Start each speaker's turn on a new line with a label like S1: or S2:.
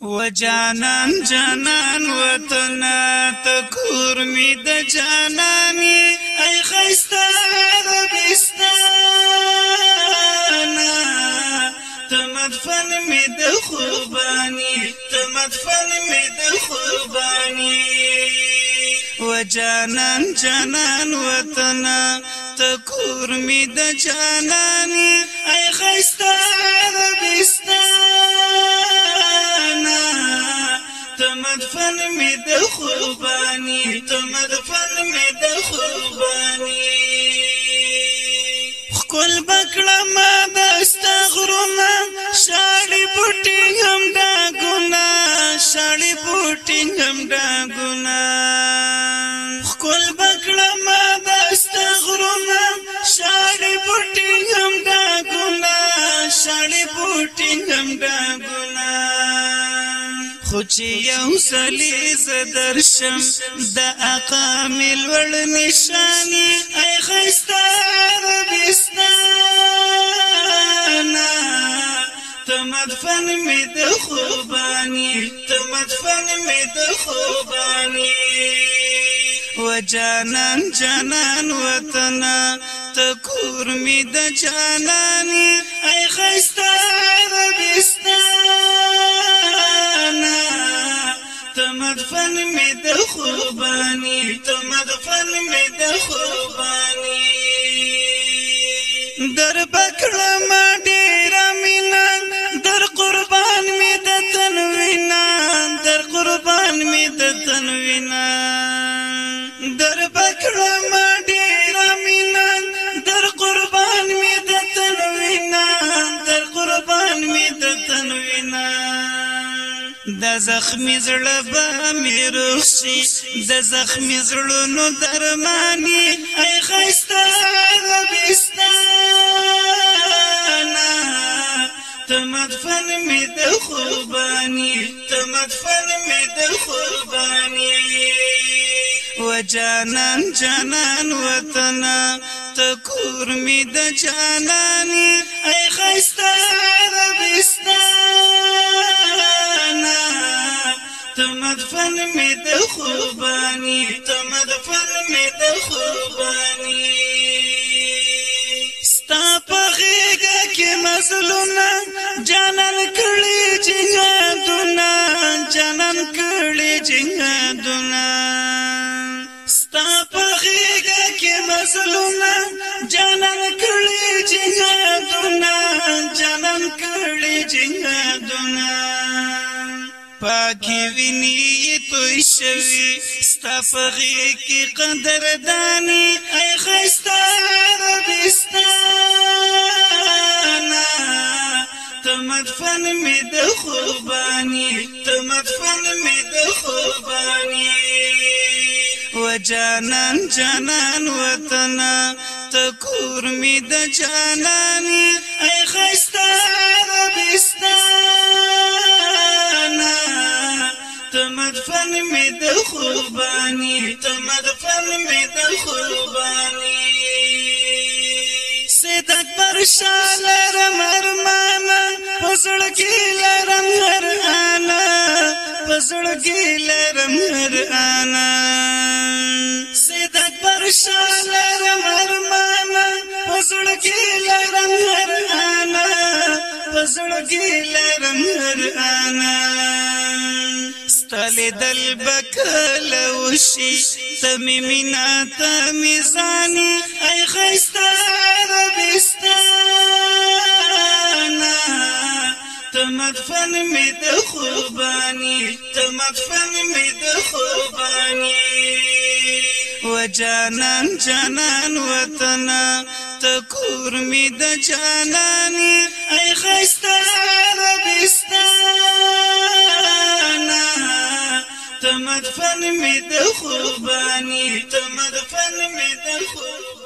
S1: و جانان جانان وطن تکور می د جانانی ای خیسته عربستان تمدفن می د خوبانی تمدفن می د خوبانی و جانان جانان وطن تکور می د جانانی ای خیسته ځان می د قرباني خپل بکړه ما دستغرونه شاړي پټي هم دا ګنا شاړي پټي هم دا ګنا چې یو سلی ز درشم د اقام لوړ نشانی ای خستا عربستان تمدفن می د خوبانی تمدفن می د خوبانی و جانان جانان وطن تکور می د جانانی ای خستا باندې ته مدفن مې د خو دا زخمی زړه به مې روسي د زخمی زړونو درمانی ای خسته ربستانا تمدفن مې د خوبانی تمدفن مې د خوبانی و جانان جانان وطن تکور مې د جانانی ای خسته مدفن می د قربانی ته مدفن می د قربانی ستا په غېږه کې مظلومه جانان کړي جهادونه جانان کړي جهادونه ستا په غېږه کې مظلومه جانان کړي جهادونه جانان کړي جهادونه پاکی ویني توي شوي ستافغي کی قدردانی اي خستا عربستان تمدفن می د خوبانی تمدفن می د خوبانی وجانان جانان وطن تکور می د جانانی اي خستا مدفن می د قربانی ته مدفن می د قربانی سید اکبر شاه لرم ارمانا پسړ کې لرم هر انا پسړ کې لرم هر انا سید اکبر شاه لرم ارمانا پسړ کې لرم هر انا پسړ کې لرم هر انا ستل دل بکل وشي تم مینا تم زانی ای خستا ربستانا تمدفن می د خوبانی تمدفن می د خوبانی و جانان جانان وطن تکور می د جانانی ای خستا ربستانا تمدفن می د قربانی تمدفن می د قربانی